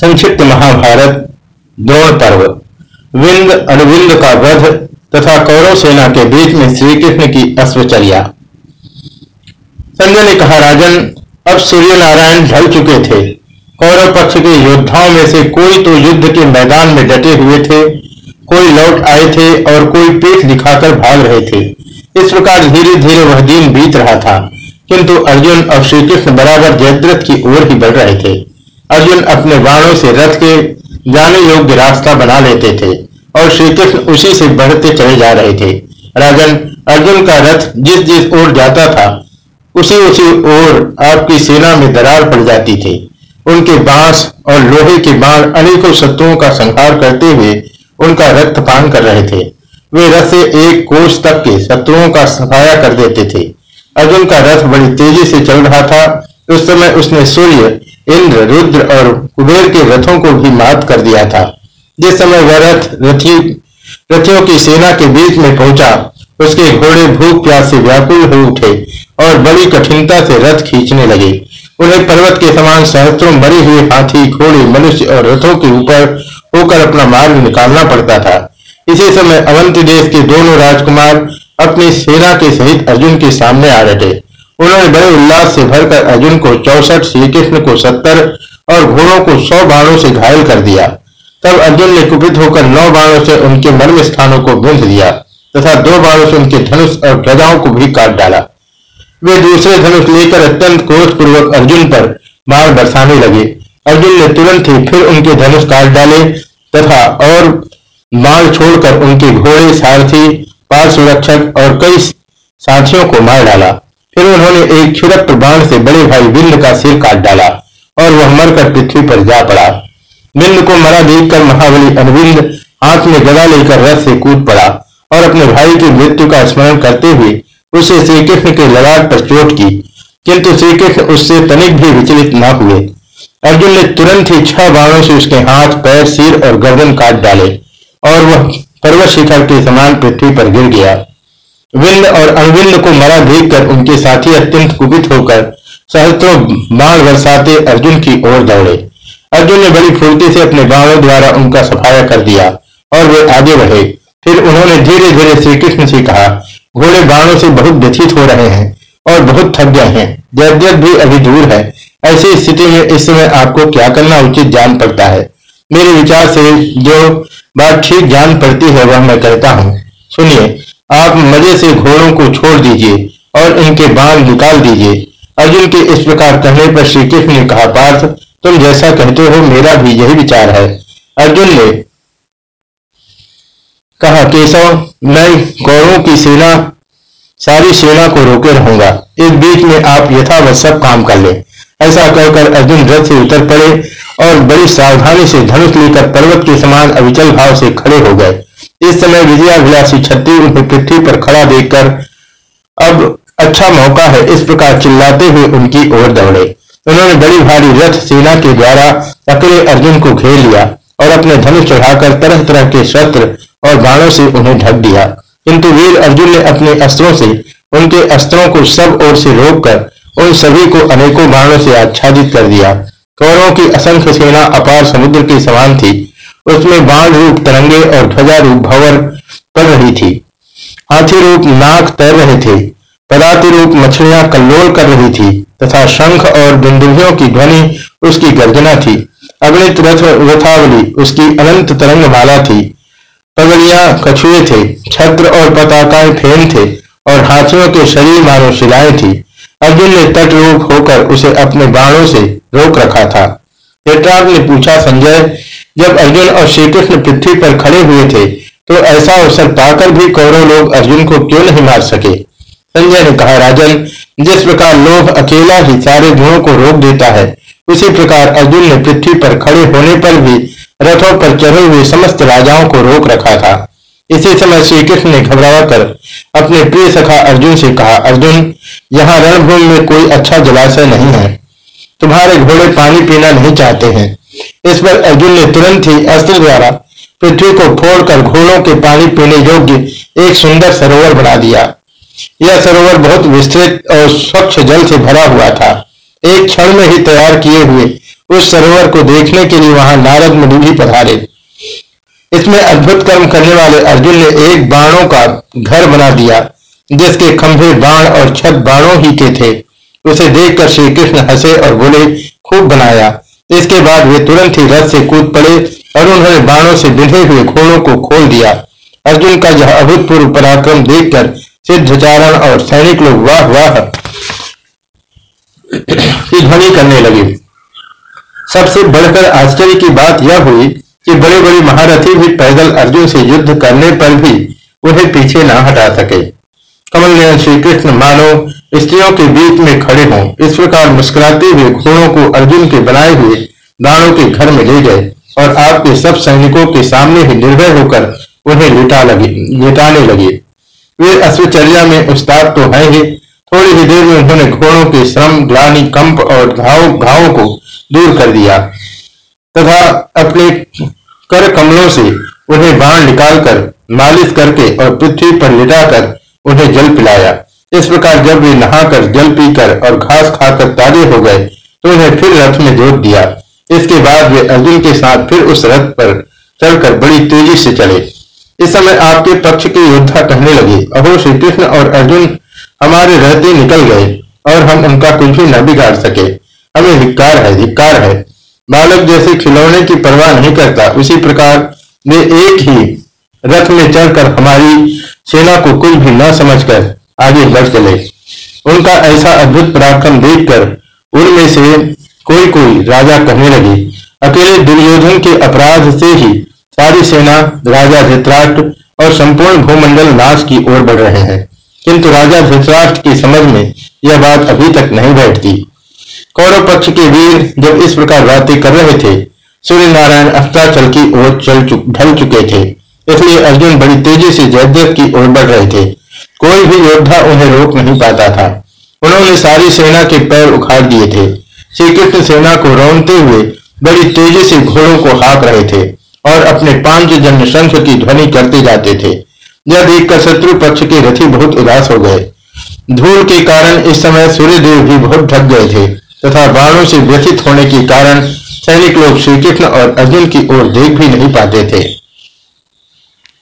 संक्षिप्त महाभारत, द्रोण पर्व। विंद अनुविंद का वध तथा कौरव सेना के बीच में श्री कृष्ण की अश्वचर्या संजय ने कहा, राजन, अब सूर्य नारायण ढल चुके थे। कौरव पक्ष के योद्धाओं में से कोई तो युद्ध के मैदान में डटे हुए थे, कोई लौट आए थे और कोई पीठ दिखाकर भाग रहे थे। इस प्रकार धीरे धीरे वह दिन बीत रहा था, किंतु अर्जुन और श्री कृष्ण बराबर जयद्रथ की ओर ही बढ़ रहे थे। अर्जुन अपने बाणों से रथ के जाने योग्य रास्ता बना लेते थे और श्री कृष्ण उसी से बढ़ते चले जा रहे थे। राजन, अर्जुन का रथ जिस जिस ओर जाता था उसी उसी ओर आपकी सेना में दरार पड़ जाती थी। उनके बाँस और लोहे के बाण अनेकों शत्रुओं का संहार करते हुए उनका रक्तपान कर रहे थे। वे रथ से एक कोष तक के शत्रुओं का सफाया कर देते थे। अर्जुन का रथ बड़ी तेज़ी से चल रहा था। उस समय उसने सूर्य इंद्र, रुद्र और कुबेर के रथों को भी मात कर दिया था। जिस समय वह रथ, रथी, रथियों की सेना के बीच में पहुँचा, उसके घोड़े भूख प्यास से व्याकुल हो उठे और बड़ी कठिनता से रथ खींचने लगे। उन्हें पर्वत के समान सहस्त्रों मरे हुए हाथी, घोड़े, मनुष्य और रथों के ऊपर होकर अपना मार्ग निकालना पड़ता था। इसी समय अवंत देश के दोनों राजकुमार अपनी सेना के सहित अर्जुन के सामने आ रहे उन्होंने बड़े उल्लास से भरकर अर्जुन को चौसठ श्री कृष्ण को सत्तर और घोड़ों को सौ बाणों से घायल कर दिया। तब अर्जुन ने कुपित होकर नौ बाणों से उनके मर्म स्थानों को बूंद दिया तथा दो बाणों से उनके धनुष और ध्वजाओं को भी काट डाला। वे दूसरे धनुष लेकर अत्यंत क्रोधपूर्वक अर्जुन पर बाण बरसाने लगे। अर्जुन ने तुरंत ही फिर उनके धनुष काट डाले तथा और बाण छोड़कर उनके घोड़े, सारथी पार सुरक्षक और कई साथियों को मार डाला। फिर उन्होंने एक छुरक बाण से बड़े भाई बिंद का सिर काट डाला और वह मरकर पृथ्वी पर जा पड़ा। बिंद को मरा देखकर महाबली अरविंद हाथ में गदा लेकर रथ से कूद पड़ा और अपने भाई की मृत्यु का स्मरण करते हुए उसे श्री कृष्ण के ललाट पर चोट की, किंतु श्री कृष्ण उससे तनिक भी विचलित न हुए। अर्जुन ने तुरंत ही छह बाणों से उसके हाथ, पैर, सिर और गर्दन काट डाले और वह पर्वत शिखर के समान पृथ्वी पर गिर गया। विंद और अनविंद को मरा देखकर उनके साथी अत्यंत कुपित होकर सहस्त्रों बाण बरसाते अर्जुन की ओर दौड़े। अर्जुन ने बड़ी फुर्ती से अपने बाणों द्वारा उनका सफाया कर दिया और वे आगे बढ़े। फिर उन्होंने धीरे धीरे श्री कृष्ण से कहा, घोड़े बाणों से बहुत व्यथित हो रहे हैं और बहुत थक गए हैं। जयद्रथ भी अभी दूर है, ऐसी स्थिति में इस समय आपको क्या करना उचित जान पड़ता है? मेरे विचार से जो बात ठीक जान पड़ती है, वह मैं कहता हूँ। सुनिए आप मज़े से घोड़ों को छोड़ दीजिए और इनके बाण निकाल दीजिए। अर्जुन के इस प्रकार कहने पर श्री कृष्ण ने कहा, पार्थ, तुम जैसा कहते हो, मेरा भी यही विचार है। अर्जुन ने कहा, केशव, मैं कौरों की सेना, सारी सेना को रोके रहूँगा। इस बीच में आप यथावत सब काम कर ले। ऐसा कहकर अर्जुन रथ से उतर पड़े और बड़ी सावधानी से धनुष लेकर पर्वत के समान अविचल भाव से खड़े हो गए। इस समय विजयाभिलाषी छत्री उन्हें पृथ्वी पर खड़ा देखकर अब अच्छा मौका है इस प्रकार चिल्लाते हुए उनकी ओर दौड़े। उन्होंने बड़ी भारी रथ सेना के द्वारा अकेले अर्जुन को घेर लिया और अपने धनुष चढ़ाकर तरह तरह के शस्त्र और बाणों से उन्हें ढक दिया। किंतु वीर अर्जुन ने अपने अस्त्रों से, उनके अस्त्रों को सब ओर से रोककर उन सभी को अनेकों बाणों से आच्छादित कर दिया। कौरों की असंख्य सेना अपार समुद्र के समान थी। उसमें बाण रूप तरंगे और ध्वजा रूप भवर पड़ रही थी। हाथी रूप नाक तैर रहे थे। पदाति रूप मछलियाँ कल्लोल कर रही थी तथा शंख और बिंदुभियों की ध्वनि उसकी गर्जना थी। अगणित रथावली उसकी अनंत तरंग माला थी। पगड़िया कछुए थे, छत्र और पताकाएँ फेन थे और हाथियों के शरीर मानो शिलाएँ थी। अर्जुन ने तट रूप होकर उसे अपने बाणों से रोक रखा था। ने पूछा, संजय जब अर्जुन और श्री कृष्ण पृथ्वी पर खड़े हुए थे तो ऐसा अवसर पाकर भी कौरव लोग अर्जुन को क्यों नहीं मार सके? संजय ने कहा, राजन, जिस प्रकार लोभ अकेला ही सारे गुणों को रोक देता है, उसी प्रकार अर्जुन ने पृथ्वी पर खड़े होने पर भी रथों पर चढ़े हुए समस्त राजाओं को रोक रखा था। इसी समय श्री कृष्ण ने घबरा कर अपने प्रिय सखा अर्जुन से कहा, अर्जुन, यहाँ रणभूमि में कोई अच्छा जलाशय नहीं है। तुम्हारे घोड़े पानी पीना नहीं चाहते हैं। इस पर अर्जुन ने तुरंत ही अस्त्र द्वारा पृथ्वी को फोड़कर घोड़ों के पानी पीने योग्य एक सुंदर सरोवर बना दिया। यह सरोवर बहुत विस्तृत और स्वच्छ जल से भरा हुआ था। एक क्षण में ही तैयार किए हुए उस सरोवर को देखने के लिए वहाँ नारद मुनि भी पधारे। इसमें अद्भुत कर्म करने वाले अर्जुन ने एक बाणों का घर बना दिया, जिसके खंभे बाण और छत बाणों ही के थे। उसे देखकर श्री कृष्ण हंसे और बोले, खूब बनाया। इसके बाद वे तुरंत ही रथ से कूद पड़े और उन्होंने बाणों से बिंधे हुए घोड़ों को खोल दिया। अर्जुन का यह अभूतपूर्व पराक्रम देखकर सिद्धचारण और सैनिक लोग वाह वाह की ध्वनि करने लगे। सबसे बढ़कर आश्चर्य की बात यह हुई कि बड़े बड़े महारथी भी पैदल अर्जुन से युद्ध करने पर भी उन्हें पीछे न हटा सके। कमल श्री कृष्ण मानो स्त्रियों के बीच में खड़े हों। इस प्रकार मुस्कुराते हुए घोड़ों को अर्जुन के बनाए हुए दानों के घर में ले गए और आपके सब सैनिकों के सामने ही निर्भय होकर उन्हें लेटा लगे, लेटाने लगे। वे अश्वचर्या में उस्ताद तो है ही। थोड़ी ही देर में उन्होंने घोड़ों के श्रम, ग्लानी, कंप और घाव, घावों को दूर कर दिया तथा अपने कर कमलों से उन्हें बाण निकालकर मालिश करके और पृथ्वी पर लिटाकर उन्हें जल पिलाया। इस प्रकार जब वे नहाकर, जल पीकर और घास खाकर ताजे हो गए तो उन्हें फिर रथ में जोत दिया। इसके बाद वे अर्जुन के साथ फिर उस रथ पर चलकर बड़ी तेज़ी से चले। इस समय आपके पक्ष के योद्धा कहने लगे, अहो श्री कृष्ण और अर्जुन, हमारे रहते निकल गए और हम उनका कुछ भी न बिगाड़ सके। हमें धिक्कार है धिक्कार है। बालक जैसे खिलौने की परवाह नहीं करता। उसी प्रकार वे एक ही रथ में चढ़कर हमारी सेना को कुछ भी न समझकर आगे बढ़ चले। उनका ऐसा अद्भुत पराक्रम देखकर उनमें से कोई कोई राजा कहने लगे, अकेले दुर्योधन के अपराध से ही सारी सेना, राजा धृतराष्ट्र और संपूर्ण भूमंडल नाश की ओर बढ़ रहे हैं। किंतु राजा धृतराष्ट्र की समझ में यह बात अभी तक नहीं बैठती। कौरव पक्ष के वीर जब इस प्रकार बातें कर रहे थे सूर्य नारायण अस्ताचल की ओर चल चुक ढल चुके थे। इसलिए अर्जुन बड़ी तेज़ी से जयदेव की ओर बढ़ रहे थे। कोई भी योद्धा उन्हें रोक नहीं पाता था। उन्होंने सारी सेना के पैर उखाड़ दिए थे। श्री कृष्ण सेना को रौनते हुए बड़ी तेज़ी से घोड़ों को हाँक रहे थे और अपने पाँच जन्म शंख की ध्वनि करते जाते थे। यह देखकर शत्रु पक्ष के रथी बहुत उदास हो गए। धूल के कारण इस समय सूर्यदेव भी बहुत ढक गए थे तथा बाणों से व्यथित होने के कारण सैनिक लोग श्रीकृष्ण और अर्जुन की ओर देख भी नहीं पाते थे।